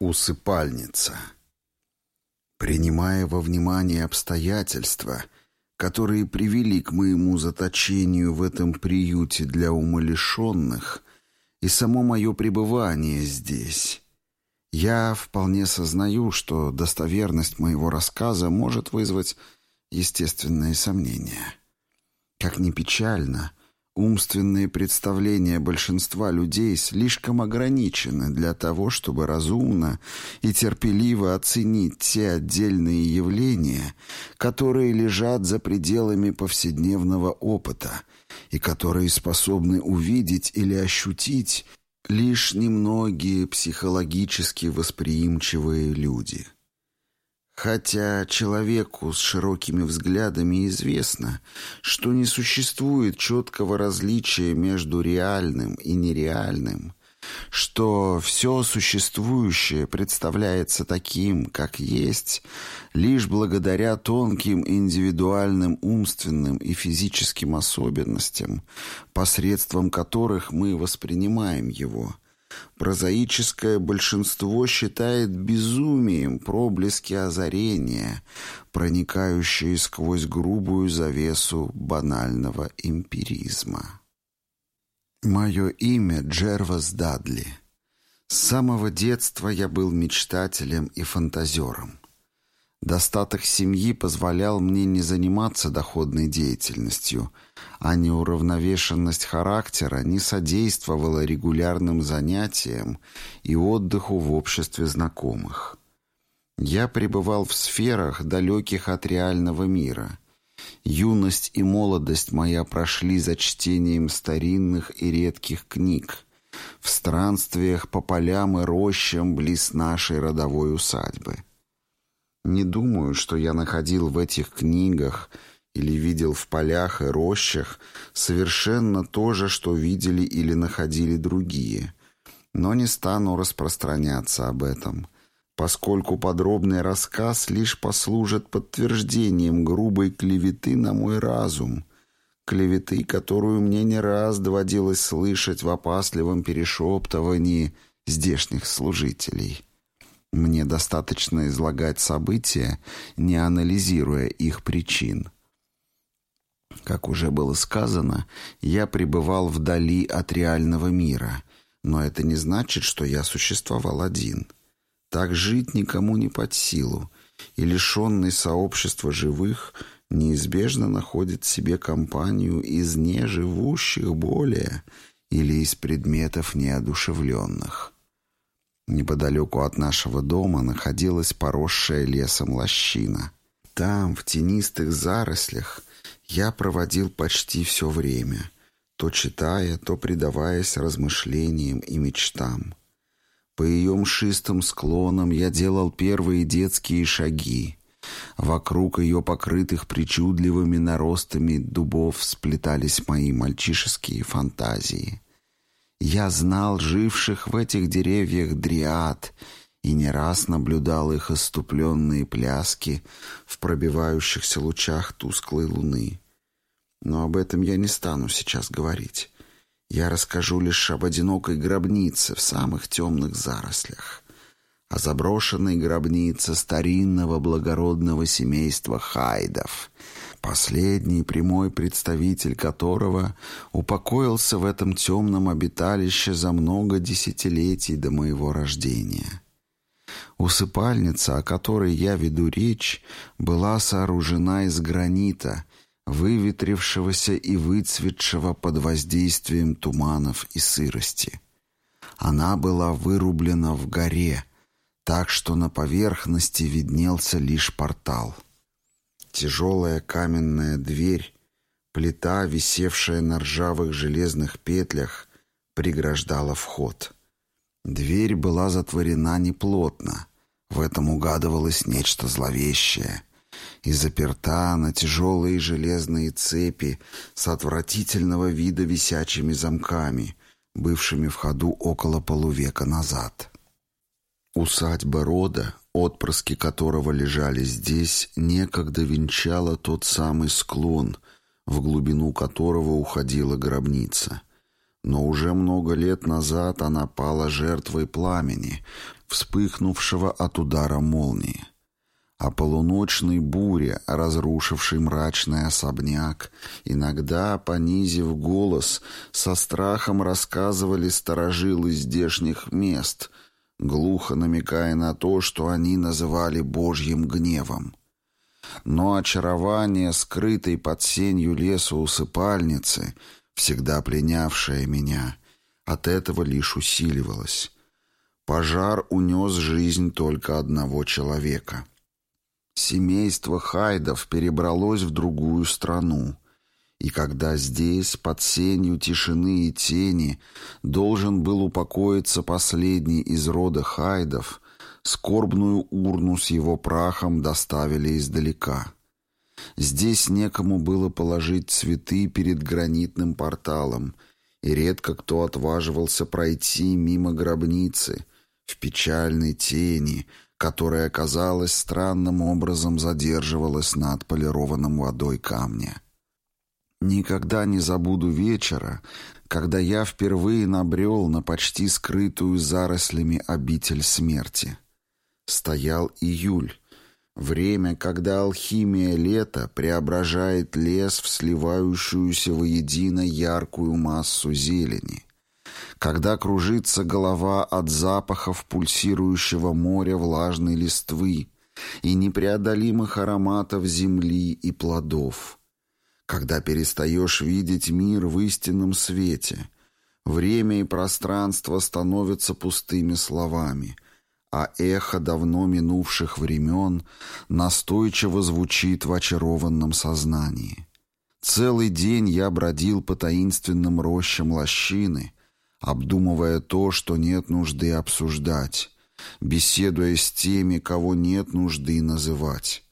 Усыпальница. Принимая во внимание обстоятельства, которые привели к моему заточению в этом приюте для умалишенных, и само мое пребывание здесь, я вполне сознаю, что достоверность моего рассказа может вызвать естественные сомнения. Как ни печально, Умственные представления большинства людей слишком ограничены для того, чтобы разумно и терпеливо оценить те отдельные явления, которые лежат за пределами повседневного опыта и которые способны увидеть или ощутить лишь немногие психологически восприимчивые люди. Хотя человеку с широкими взглядами известно, что не существует четкого различия между реальным и нереальным, что все существующее представляется таким, как есть, лишь благодаря тонким индивидуальным умственным и физическим особенностям, посредством которых мы воспринимаем его – Прозаическое большинство считает безумием проблески озарения, проникающие сквозь грубую завесу банального эмпиризма. Мое имя Джервас Дадли. С самого детства я был мечтателем и фантазером. Достаток семьи позволял мне не заниматься доходной деятельностью, а неуравновешенность характера не содействовала регулярным занятиям и отдыху в обществе знакомых. Я пребывал в сферах, далеких от реального мира. Юность и молодость моя прошли за чтением старинных и редких книг, в странствиях по полям и рощам близ нашей родовой усадьбы. Не думаю, что я находил в этих книгах или видел в полях и рощах совершенно то же, что видели или находили другие. Но не стану распространяться об этом, поскольку подробный рассказ лишь послужит подтверждением грубой клеветы на мой разум, клеветы, которую мне не раз доводилось слышать в опасливом перешептывании здешних служителей. Мне достаточно излагать события, не анализируя их причин. Как уже было сказано, я пребывал вдали от реального мира, но это не значит, что я существовал один. Так жить никому не под силу, и лишенный сообщества живых неизбежно находит себе компанию из неживущих более или из предметов неодушевленных. Неподалеку от нашего дома находилась поросшая лесом лощина. Там, в тенистых зарослях, я проводил почти все время, то читая, то предаваясь размышлениям и мечтам. По ее мшистым склонам я делал первые детские шаги. Вокруг ее покрытых причудливыми наростами дубов сплетались мои мальчишеские фантазии. Я знал живших в этих деревьях дриад и не раз наблюдал их иступленные пляски в пробивающихся лучах тусклой луны. Но об этом я не стану сейчас говорить. Я расскажу лишь об одинокой гробнице в самых темных зарослях, о заброшенной гробнице старинного благородного семейства Хайдов — последний прямой представитель которого упокоился в этом темном обиталище за много десятилетий до моего рождения. Усыпальница, о которой я веду речь, была сооружена из гранита, выветрившегося и выцветшего под воздействием туманов и сырости. Она была вырублена в горе, так что на поверхности виднелся лишь портал — Тяжелая каменная дверь, плита, висевшая на ржавых железных петлях, преграждала вход. Дверь была затворена неплотно. В этом угадывалось нечто зловещее. И заперта на тяжелые железные цепи с отвратительного вида висячими замками, бывшими в ходу около полувека назад. Усадьба рода, отпрыски которого лежали здесь, некогда венчала тот самый склон, в глубину которого уходила гробница. Но уже много лет назад она пала жертвой пламени, вспыхнувшего от удара молнии. О полуночной буре, разрушившей мрачный особняк, иногда, понизив голос, со страхом рассказывали сторожилы здешних мест, глухо намекая на то, что они называли Божьим гневом. Но очарование, скрытой под сенью леса усыпальницы, всегда пленявшее меня, от этого лишь усиливалось. Пожар унес жизнь только одного человека. Семейство Хайдов перебралось в другую страну, и когда здесь, под сенью тишины и тени, должен был упокоиться последний из рода Хайдов, скорбную урну с его прахом доставили издалека. Здесь некому было положить цветы перед гранитным порталом, и редко кто отваживался пройти мимо гробницы в печальной тени, которая, казалось, странным образом задерживалась на отполированном водой камне. Никогда не забуду вечера, когда я впервые набрел на почти скрытую зарослями обитель смерти. Стоял июль, время, когда алхимия лета преображает лес в сливающуюся воедино яркую массу зелени когда кружится голова от запахов пульсирующего моря влажной листвы и непреодолимых ароматов земли и плодов, когда перестаешь видеть мир в истинном свете, время и пространство становятся пустыми словами, а эхо давно минувших времен настойчиво звучит в очарованном сознании. Целый день я бродил по таинственным рощам лощины, обдумывая то, что нет нужды обсуждать, беседуя с теми, кого нет нужды называть.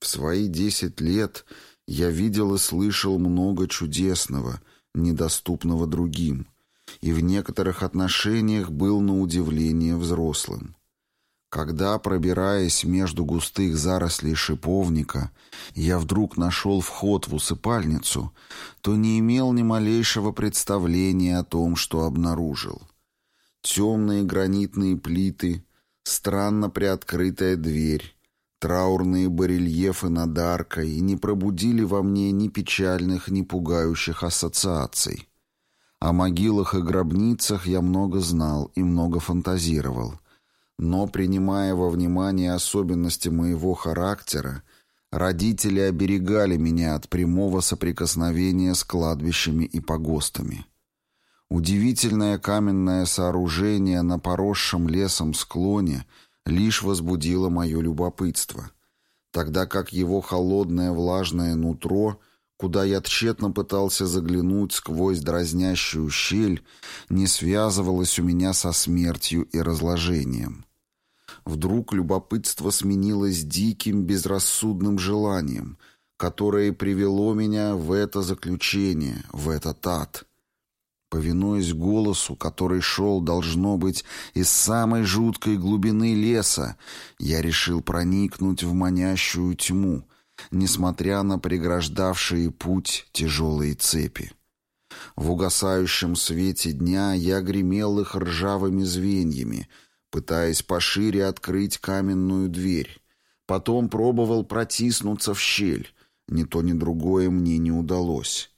В свои десять лет я видел и слышал много чудесного, недоступного другим, и в некоторых отношениях был на удивление взрослым. Когда, пробираясь между густых зарослей шиповника, я вдруг нашел вход в усыпальницу, то не имел ни малейшего представления о том, что обнаружил. Темные гранитные плиты, странно приоткрытая дверь, траурные барельефы над аркой не пробудили во мне ни печальных, ни пугающих ассоциаций. О могилах и гробницах я много знал и много фантазировал — но, принимая во внимание особенности моего характера, родители оберегали меня от прямого соприкосновения с кладбищами и погостами. Удивительное каменное сооружение на поросшем лесом склоне лишь возбудило мое любопытство, тогда как его холодное влажное нутро, куда я тщетно пытался заглянуть сквозь дразнящую щель, не связывалось у меня со смертью и разложением. Вдруг любопытство сменилось диким, безрассудным желанием, которое привело меня в это заключение, в этот ад. Повинуясь голосу, который шел, должно быть, из самой жуткой глубины леса, я решил проникнуть в манящую тьму, несмотря на преграждавшие путь тяжелые цепи. В угасающем свете дня я гремел их ржавыми звеньями — пытаясь пошире открыть каменную дверь. Потом пробовал протиснуться в щель. Ни то, ни другое мне не удалось.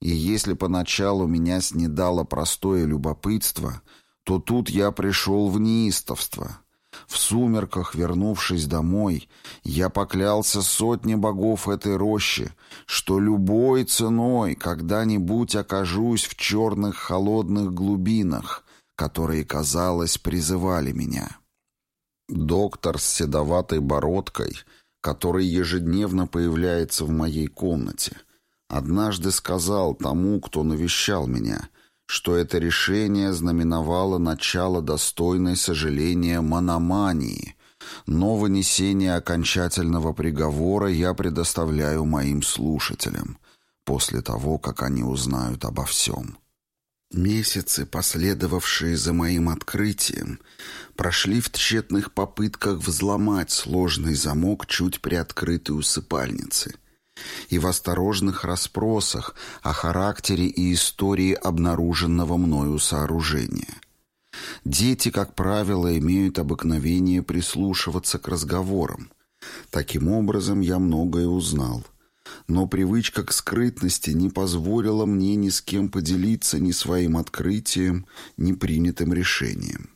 И если поначалу меня снедало простое любопытство, то тут я пришел в неистовство. В сумерках, вернувшись домой, я поклялся сотне богов этой рощи, что любой ценой когда-нибудь окажусь в черных холодных глубинах, которые, казалось, призывали меня. Доктор с седоватой бородкой, который ежедневно появляется в моей комнате, однажды сказал тому, кто навещал меня, что это решение знаменовало начало достойной сожаления мономании, но вынесение окончательного приговора я предоставляю моим слушателям после того, как они узнают обо всем. Месяцы, последовавшие за моим открытием, прошли в тщетных попытках взломать сложный замок чуть приоткрытой усыпальницы. и в осторожных расспросах о характере и истории обнаруженного мною сооружения. Дети, как правило, имеют обыкновение прислушиваться к разговорам. Таким образом, я многое узнал. Но привычка к скрытности не позволила мне ни с кем поделиться ни своим открытием, ни принятым решением.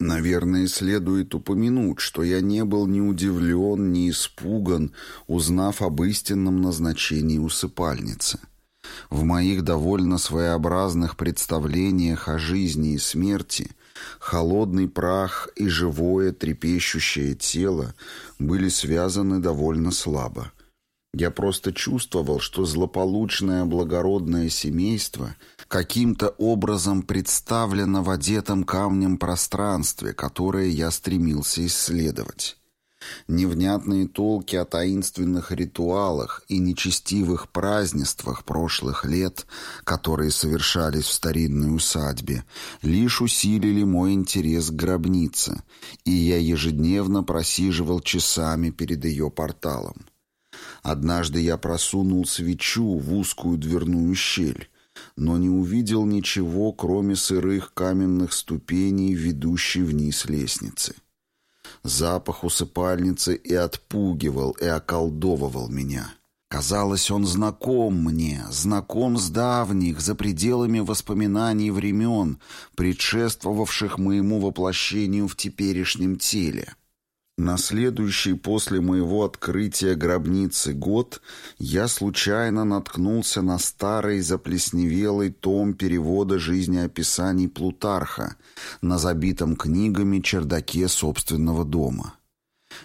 Наверное, следует упомянуть, что я не был ни удивлен, ни испуган, узнав об истинном назначении усыпальницы. В моих довольно своеобразных представлениях о жизни и смерти холодный прах и живое трепещущее тело были связаны довольно слабо. Я просто чувствовал, что злополучное благородное семейство каким-то образом представлено в одетом камнем пространстве, которое я стремился исследовать. Невнятные толки о таинственных ритуалах и нечестивых празднествах прошлых лет, которые совершались в старинной усадьбе, лишь усилили мой интерес к гробнице, и я ежедневно просиживал часами перед ее порталом. Однажды я просунул свечу в узкую дверную щель, но не увидел ничего, кроме сырых каменных ступеней, ведущей вниз лестницы. Запах усыпальницы и отпугивал, и околдовывал меня. Казалось, он знаком мне, знаком с давних, за пределами воспоминаний времен, предшествовавших моему воплощению в теперешнем теле. На следующий после моего открытия гробницы год я случайно наткнулся на старый заплесневелый том перевода жизнеописаний Плутарха на забитом книгами чердаке собственного дома.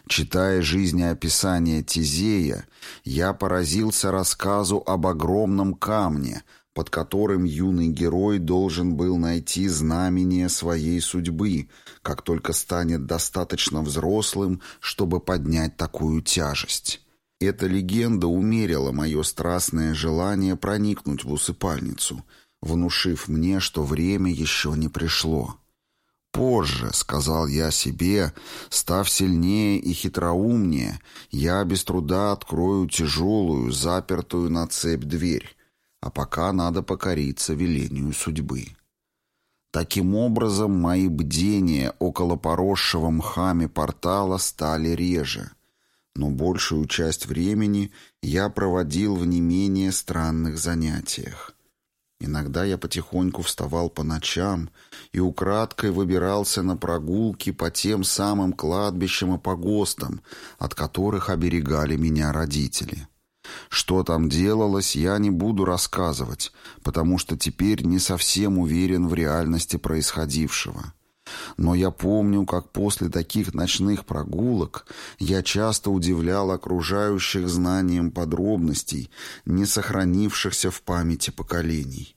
Читая жизнеописание Тизея, я поразился рассказу об огромном камне, под которым юный герой должен был найти знамение своей судьбы, как только станет достаточно взрослым, чтобы поднять такую тяжесть. Эта легенда умерила мое страстное желание проникнуть в усыпальницу, внушив мне, что время еще не пришло. «Позже», — сказал я себе, — «став сильнее и хитроумнее, я без труда открою тяжелую, запертую на цепь дверь» а пока надо покориться велению судьбы. Таким образом, мои бдения около поросшего мхами портала стали реже, но большую часть времени я проводил в не менее странных занятиях. Иногда я потихоньку вставал по ночам и украдкой выбирался на прогулки по тем самым кладбищам и погостам, от которых оберегали меня родители. Что там делалось, я не буду рассказывать, потому что теперь не совсем уверен в реальности происходившего. Но я помню, как после таких ночных прогулок я часто удивлял окружающих знанием подробностей, не сохранившихся в памяти поколений.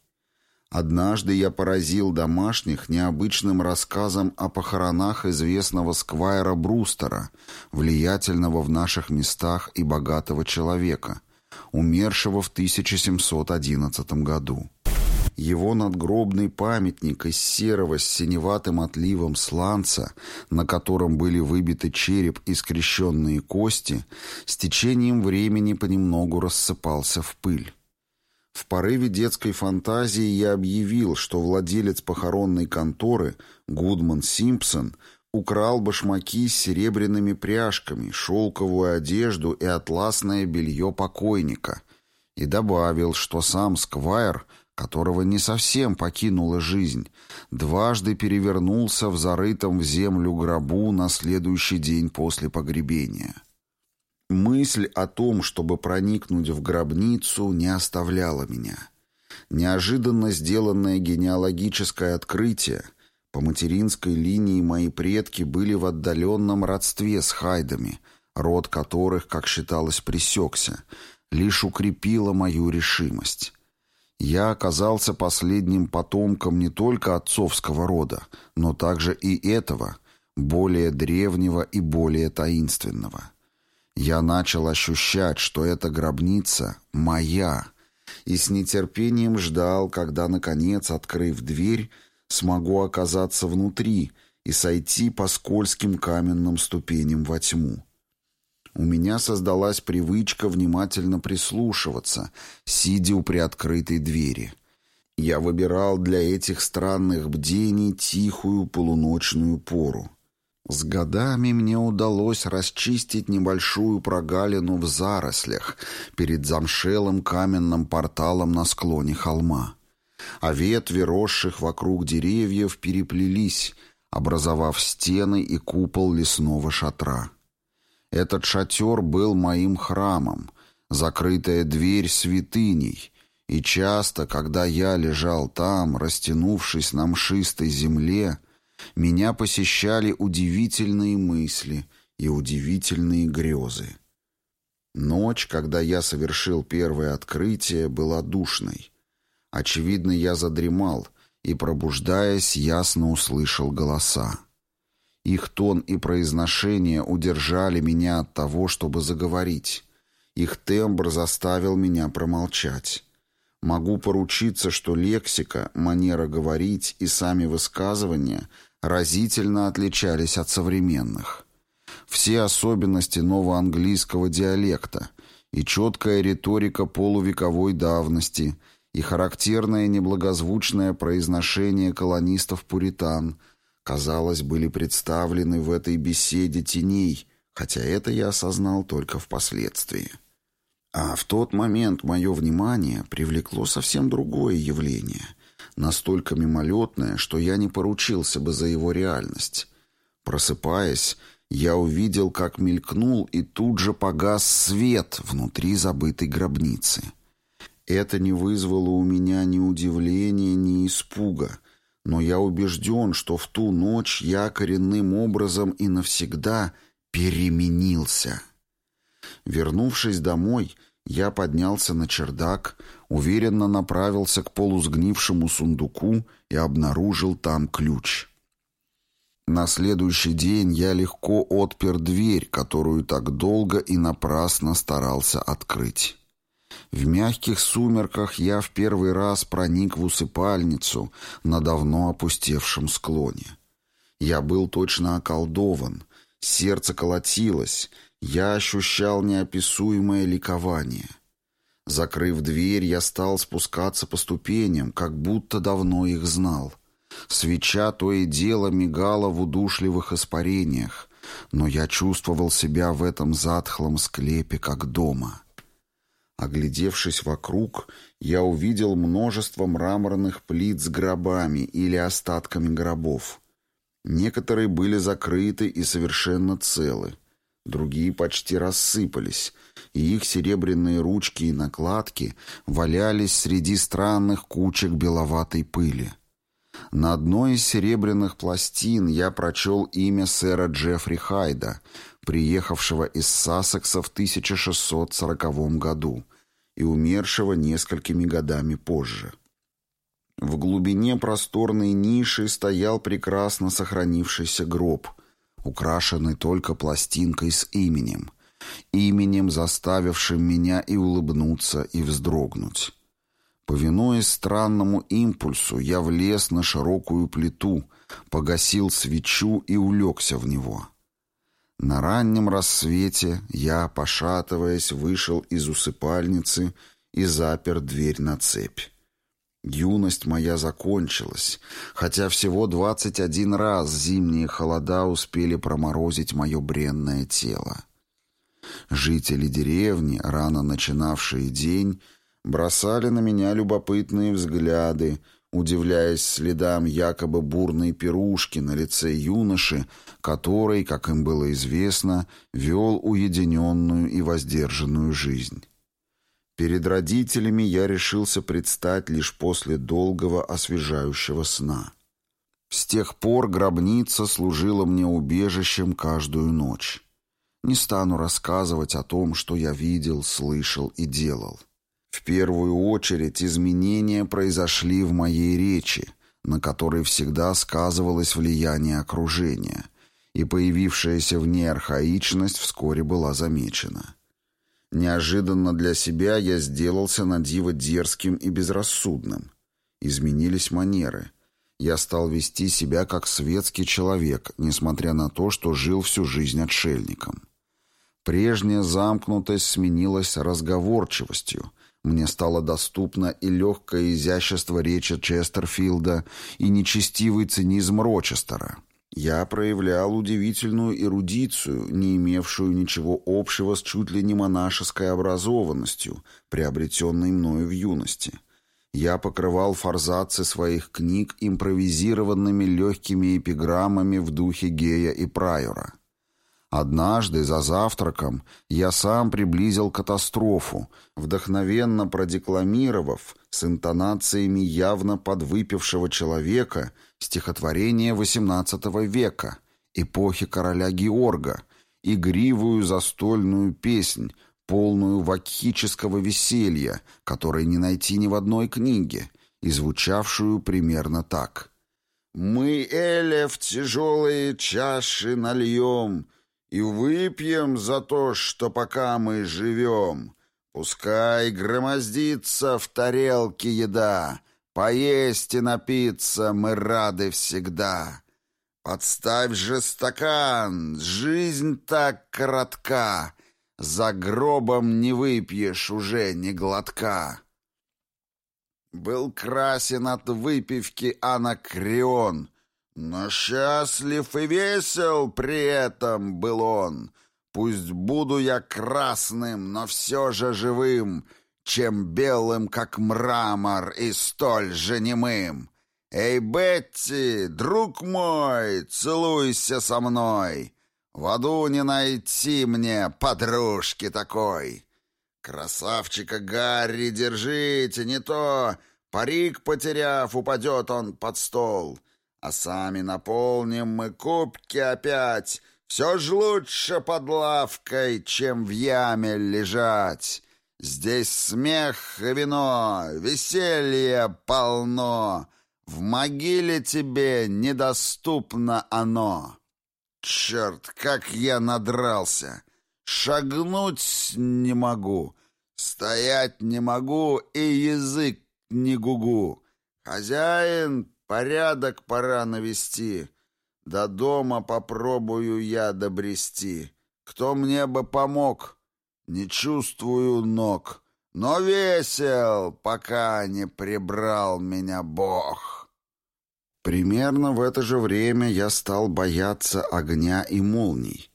Однажды я поразил домашних необычным рассказом о похоронах известного сквайра Брустера, влиятельного в наших местах и богатого человека, умершего в 1711 году. Его надгробный памятник из серого с синеватым отливом сланца, на котором были выбиты череп и скрещенные кости, с течением времени понемногу рассыпался в пыль. В порыве детской фантазии я объявил, что владелец похоронной конторы, Гудман Симпсон, украл башмаки с серебряными пряжками, шелковую одежду и атласное белье покойника, и добавил, что сам Сквайр, которого не совсем покинула жизнь, дважды перевернулся в зарытом в землю гробу на следующий день после погребения. Мысль о том, чтобы проникнуть в гробницу, не оставляла меня. Неожиданно сделанное генеалогическое открытие по материнской линии мои предки были в отдаленном родстве с хайдами, род которых, как считалось, пресекся, лишь укрепило мою решимость. Я оказался последним потомком не только отцовского рода, но также и этого, более древнего и более таинственного. Я начал ощущать, что эта гробница моя, и с нетерпением ждал, когда, наконец, открыв дверь, смогу оказаться внутри и сойти по скользким каменным ступеням во тьму. у меня создалась привычка внимательно прислушиваться, сидя у приоткрытой двери. Я выбирал для этих странных бдений тихую полуночную пору. С годами мне удалось расчистить небольшую прогалину в зарослях перед замшелым каменным порталом на склоне холма. А ветви, росших вокруг деревьев, переплелись, образовав стены и купол лесного шатра. Этот шатер был моим храмом, закрытая дверь святыней, и часто, когда я лежал там, растянувшись на мшистой земле, меня посещали удивительные мысли и удивительные грезы. Ночь, когда я совершил первое открытие, была душной. Очевидно, я задремал и, пробуждаясь, ясно услышал голоса. Их тон и произношение удержали меня от того, чтобы заговорить. Их тембр заставил меня промолчать. Могу поручиться, что лексика, манера говорить и сами высказывания разительно отличались от современных. Все особенности новоанглийского диалекта и четкая риторика полувековой давности и характерное неблагозвучное произношение колонистов-пуритан – казалось, были представлены в этой беседе теней, хотя это я осознал только впоследствии. А в тот момент мое внимание привлекло совсем другое явление, настолько мимолетное, что я не поручился бы за его реальность. Просыпаясь, я увидел, как мелькнул и тут же погас свет внутри забытой гробницы. Это не вызвало у меня ни удивления, ни испуга, но я убежден, что в ту ночь я коренным образом и навсегда переменился. Вернувшись домой, я поднялся на чердак, уверенно направился к полусгнившему сундуку и обнаружил там ключ. На следующий день я легко отпер дверь, которую так долго и напрасно старался открыть. В мягких сумерках я в первый раз проник в усыпальницу на давно опустевшем склоне. Я был точно околдован, сердце колотилось, я ощущал неописуемое ликование. Закрыв дверь, я стал спускаться по ступеням, как будто давно их знал. Свеча то и дело мигала в удушливых испарениях, но я чувствовал себя в этом затхлом склепе, как дома. Оглядевшись вокруг, я увидел множество мраморных плит с гробами или остатками гробов. Некоторые были закрыты и совершенно целы, другие почти рассыпались, и их серебряные ручки и накладки валялись среди странных кучек беловатой пыли. На одной из серебряных пластин я прочел имя сэра Джеффри Хайда, приехавшего из Сассекса в 1640 году и умершего несколькими годами позже. В глубине просторной ниши стоял прекрасно сохранившийся гроб, украшенный только пластинкой с именем, именем, заставившим меня и улыбнуться, и вздрогнуть. Повинуясь странному импульсу, я влез на широкую плиту, погасил свечу и улегся в него. На раннем рассвете я, пошатываясь, вышел из усыпальницы и запер дверь на цепь. Юность моя закончилась, хотя всего двадцать один раз зимние холода успели проморозить мое бренное тело. Жители деревни, рано начинавшие день, бросали на меня любопытные взгляды, удивляясь следам якобы бурной пирушки на лице юноши, который, как им было известно, вел уединенную и воздержанную жизнь. Перед родителями я решился предстать лишь после долгого освежающего сна. С тех пор гробница служила мне убежищем каждую ночь. Не стану рассказывать о том, что я видел, слышал и делал. В первую очередь изменения произошли в моей речи, на которой всегда сказывалось влияние окружения, и появившаяся в ней архаичность вскоре была замечена. Неожиданно для себя я сделался на диво дерзким и безрассудным. Изменились манеры. Я стал вести себя как светский человек, несмотря на то, что жил всю жизнь отшельником. Прежняя замкнутость сменилась разговорчивостью. Мне стало доступно и легкое изящество речи Честерфилда, и нечестивый цинизм Рочестера. Я проявлял удивительную эрудицию, не имевшую ничего общего с чуть ли не монашеской образованностью, приобретенной мною в юности. Я покрывал форзацы своих книг импровизированными легкими эпиграммами в духе Гея и Прайора. Однажды за завтраком я сам приблизил катастрофу, вдохновенно продекламировав с интонациями явно подвыпившего человека стихотворение XVIII века, эпохи короля Георга, игривую застольную песнь, полную вакхического веселья, которой не найти ни в одной книге, и звучавшую примерно так. «Мы, Эля, в тяжелые чаши нальем», и выпьем за то, что пока мы живем. Пускай громоздится в тарелке еда, поесть и напиться мы рады всегда. Подставь же стакан, жизнь так коротка, за гробом не выпьешь уже ни глотка. Был красен от выпивки анакреон — но счастлив и весел при этом был он. Пусть буду я красным, но все же живым, чем белым, как мрамор, и столь же немым. Эй, Бетти, друг мой, целуйся со мной. В аду не найти мне подружки такой. Красавчика Гарри держите, не то, парик потеряв, упадет он под стол. А сами наполним мы кубки опять. Все ж лучше под лавкой, чем в яме лежать. Здесь смех и вино, веселье полно. В могиле тебе недоступно оно. Черт, как я надрался! Шагнуть не могу, стоять не могу и язык не гугу. Хозяин, Порядок пора навести. До дома попробую я добрести. Кто мне бы помог? Не чувствую ног, но весел, пока не прибрал меня Бог. Примерно в это же время я стал бояться огня и молний.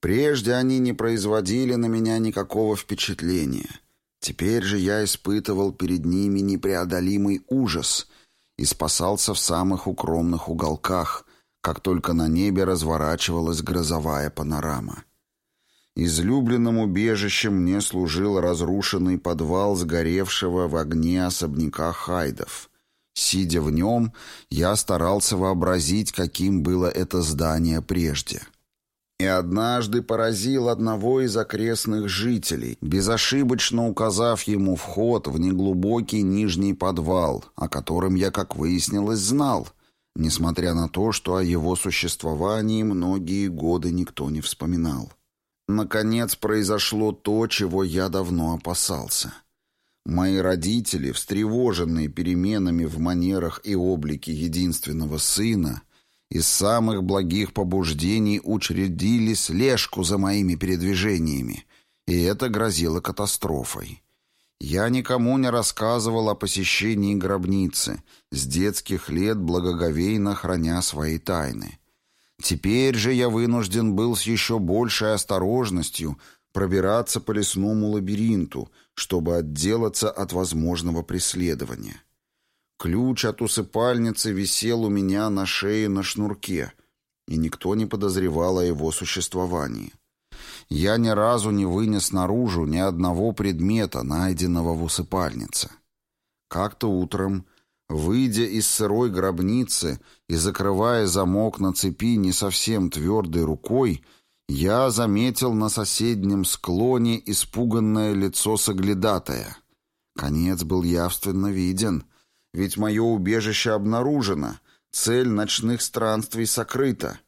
Прежде они не производили на меня никакого впечатления. Теперь же я испытывал перед ними непреодолимый ужас — и спасался в самых укромных уголках, как только на небе разворачивалась грозовая панорама. Излюбленным убежищем мне служил разрушенный подвал сгоревшего в огне особняка Хайдов. Сидя в нем, я старался вообразить, каким было это здание прежде — и однажды поразил одного из окрестных жителей, безошибочно указав ему вход в неглубокий нижний подвал, о котором я, как выяснилось, знал, несмотря на то, что о его существовании многие годы никто не вспоминал. Наконец произошло то, чего я давно опасался. Мои родители, встревоженные переменами в манерах и облике единственного сына, из самых благих побуждений учредили слежку за моими передвижениями, и это грозило катастрофой. Я никому не рассказывал о посещении гробницы, с детских лет благоговейно храня свои тайны. Теперь же я вынужден был с еще большей осторожностью пробираться по лесному лабиринту, чтобы отделаться от возможного преследования. Ключ от усыпальницы висел у меня на шее на шнурке, и никто не подозревал о его существовании. Я ни разу не вынес наружу ни одного предмета, найденного в усыпальнице. Как-то утром, выйдя из сырой гробницы и закрывая замок на цепи не совсем твердой рукой, я заметил на соседнем склоне испуганное лицо соглядатая. Конец был явственно виден — ведь мое убежище обнаружено, цель ночных странствий сокрыта.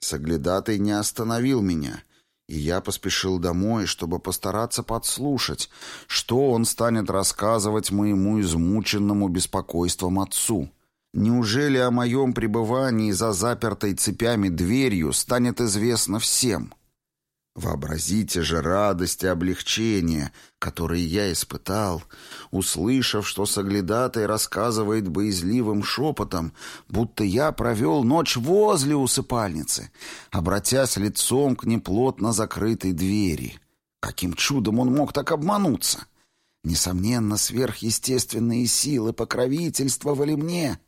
Соглядатый не остановил меня, и я поспешил домой, чтобы постараться подслушать, что он станет рассказывать моему измученному беспокойством отцу. Неужели о моем пребывании за запертой цепями дверью станет известно всем?» Вообразите же радость и облегчение, которые я испытал, услышав, что соглядатай рассказывает боязливым шепотом, будто я провел ночь возле усыпальницы, обратясь лицом к неплотно закрытой двери. Каким чудом он мог так обмануться? Несомненно, сверхъестественные силы покровительствовали мне.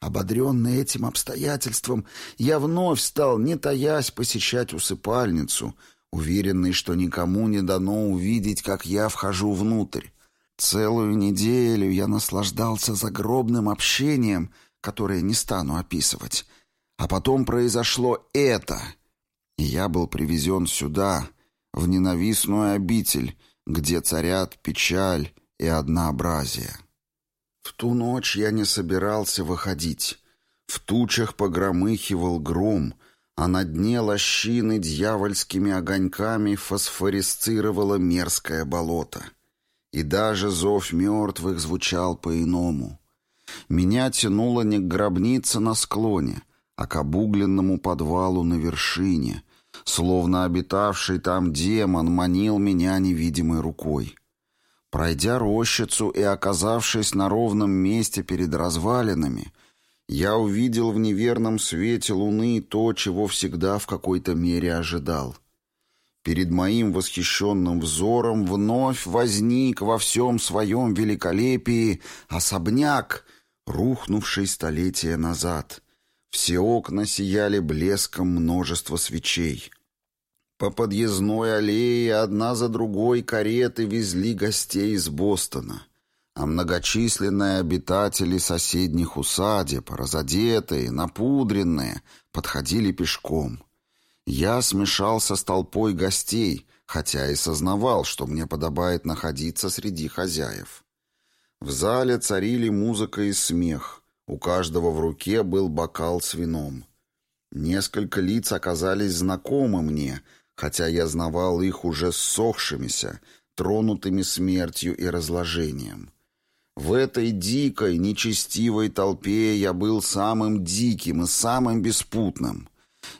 Ободренный этим обстоятельством, я вновь стал, не таясь, посещать усыпальницу — уверенный, что никому не дано увидеть, как я вхожу внутрь. Целую неделю я наслаждался загробным общением, которое не стану описывать. А потом произошло это, и я был привезен сюда, в ненавистную обитель, где царят печаль и однообразие. В ту ночь я не собирался выходить. В тучах погромыхивал гром — а на дне лощины дьявольскими огоньками фосфорисцировало мерзкое болото. И даже зов мертвых звучал по-иному. Меня тянуло не к гробнице на склоне, а к обугленному подвалу на вершине, словно обитавший там демон манил меня невидимой рукой. Пройдя рощицу и оказавшись на ровном месте перед развалинами, я увидел в неверном свете луны то, чего всегда в какой-то мере ожидал. Перед моим восхищенным взором вновь возник во всем своем великолепии особняк, рухнувший столетия назад. Все окна сияли блеском множества свечей. По подъездной аллее одна за другой кареты везли гостей из Бостона а многочисленные обитатели соседних усадеб, разодетые, напудренные, подходили пешком. Я смешался с толпой гостей, хотя и сознавал, что мне подобает находиться среди хозяев. В зале царили музыка и смех, у каждого в руке был бокал с вином. Несколько лиц оказались знакомы мне, хотя я знавал их уже ссохшимися, тронутыми смертью и разложением. В этой дикой, нечестивой толпе я был самым диким и самым беспутным.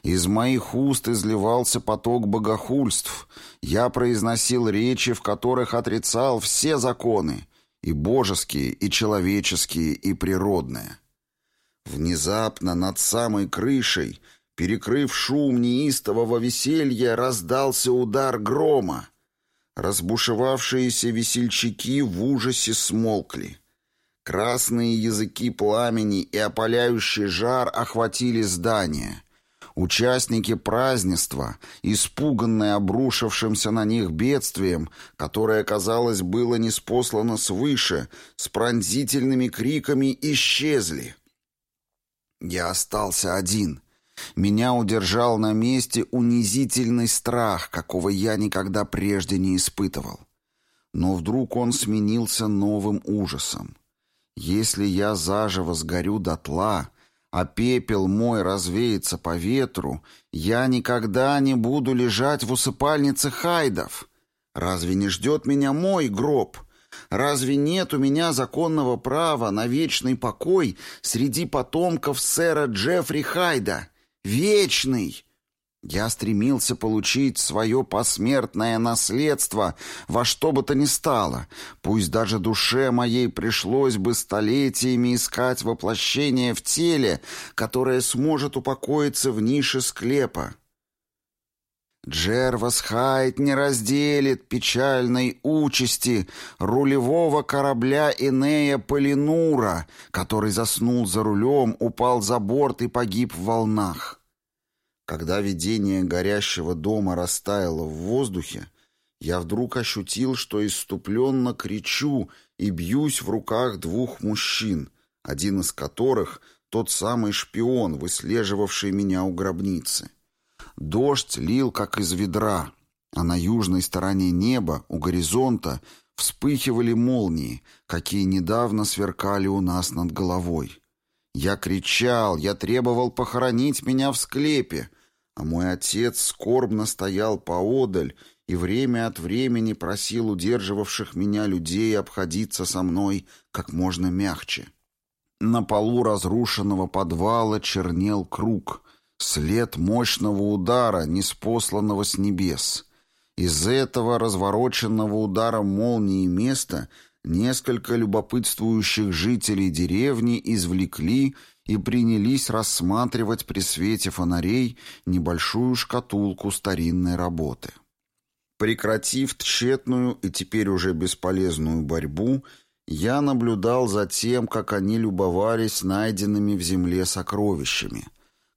Из моих уст изливался поток богохульств. Я произносил речи, в которых отрицал все законы, и божеские, и человеческие, и природные. Внезапно над самой крышей, перекрыв шум неистового веселья, раздался удар грома. Разбушевавшиеся весельчаки в ужасе смолкли. Красные языки пламени и опаляющий жар охватили здание. Участники празднества, испуганные обрушившимся на них бедствием, которое, казалось, было неспослано свыше, с пронзительными криками исчезли. Я остался один — меня удержал на месте унизительный страх, какого я никогда прежде не испытывал. Но вдруг он сменился новым ужасом. Если я заживо сгорю дотла, а пепел мой развеется по ветру, я никогда не буду лежать в усыпальнице хайдов. Разве не ждет меня мой гроб? Разве нет у меня законного права на вечный покой среди потомков сэра Джеффри Хайда?» Вечный. Я стремился получить свое посмертное наследство во что бы то ни стало, пусть даже душе моей пришлось бы столетиями искать воплощение в теле, которое сможет упокоиться в нише склепа. Джервас Хайт не разделит печальной участи рулевого корабля Инея Полинура, который заснул за рулем, упал за борт и погиб в волнах. Когда видение горящего дома растаяло в воздухе, я вдруг ощутил, что иступленно кричу и бьюсь в руках двух мужчин, один из которых — тот самый шпион, выслеживавший меня у гробницы. Дождь лил, как из ведра, а на южной стороне неба, у горизонта, вспыхивали молнии, какие недавно сверкали у нас над головой. Я кричал, я требовал похоронить меня в склепе, а мой отец скорбно стоял поодаль и время от времени просил удерживавших меня людей обходиться со мной как можно мягче. На полу разрушенного подвала чернел круг — След мощного удара, неспосланного с небес. Из этого развороченного удара молнии места несколько любопытствующих жителей деревни извлекли и принялись рассматривать при свете фонарей небольшую шкатулку старинной работы. Прекратив тщетную и теперь уже бесполезную борьбу, я наблюдал за тем, как они любовались найденными в земле сокровищами,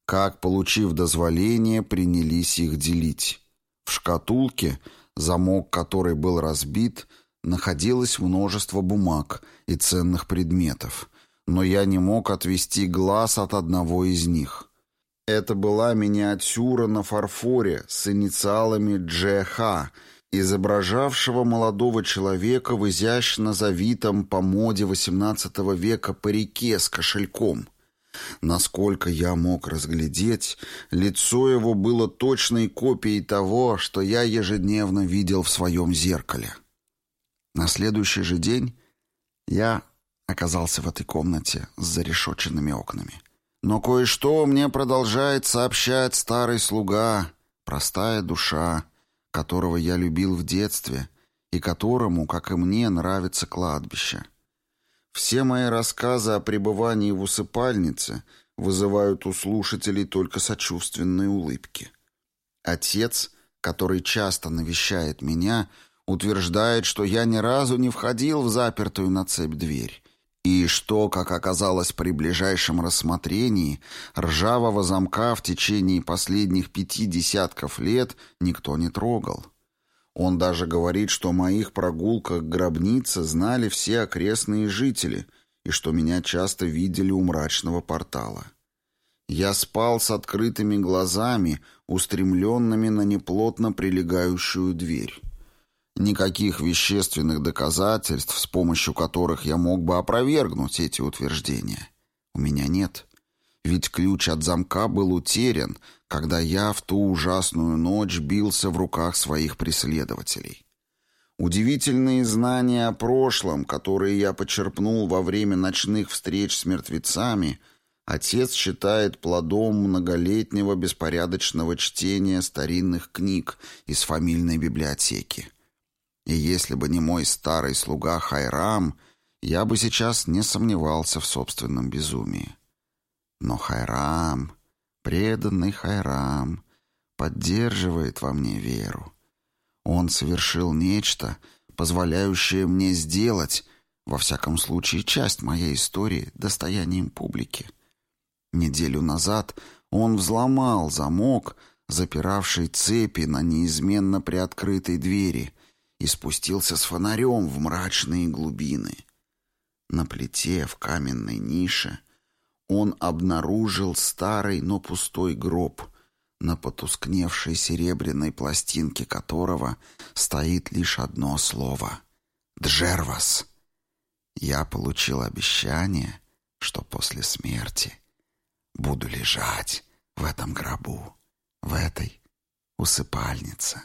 как, получив дозволение, принялись их делить. В шкатулке, замок которой был разбит, находилось множество бумаг и ценных предметов, но я не мог отвести глаз от одного из них. Это была миниатюра на фарфоре с инициалами «Дж.Х», изображавшего молодого человека в изящно завитом по моде XVIII века парике с кошельком. Насколько я мог разглядеть, лицо его было точной копией того, что я ежедневно видел в своем зеркале. На следующий же день я оказался в этой комнате с зарешоченными окнами. Но кое-что мне продолжает сообщать старый слуга, простая душа, которого я любил в детстве и которому, как и мне, нравится кладбище. Все мои рассказы о пребывании в усыпальнице вызывают у слушателей только сочувственные улыбки. Отец, который часто навещает меня, утверждает, что я ни разу не входил в запертую на цепь дверь, и что, как оказалось при ближайшем рассмотрении, ржавого замка в течение последних пяти десятков лет никто не трогал. Он даже говорит, что о моих прогулках к гробнице знали все окрестные жители и что меня часто видели у мрачного портала. Я спал с открытыми глазами, устремленными на неплотно прилегающую дверь. Никаких вещественных доказательств, с помощью которых я мог бы опровергнуть эти утверждения, у меня нет. Ведь ключ от замка был утерян, когда я в ту ужасную ночь бился в руках своих преследователей. Удивительные знания о прошлом, которые я почерпнул во время ночных встреч с мертвецами, отец считает плодом многолетнего беспорядочного чтения старинных книг из фамильной библиотеки. И если бы не мой старый слуга Хайрам, я бы сейчас не сомневался в собственном безумии. Но Хайрам, преданный Хайрам, поддерживает во мне веру. Он совершил нечто, позволяющее мне сделать, во всяком случае, часть моей истории достоянием публики. Неделю назад он взломал замок, запиравший цепи на неизменно приоткрытой двери, и спустился с фонарем в мрачные глубины. На плите в каменной нише он обнаружил старый, но пустой гроб, на потускневшей серебряной пластинке которого стоит лишь одно слово — «Джервас». Я получил обещание, что после смерти буду лежать в этом гробу, в этой усыпальнице.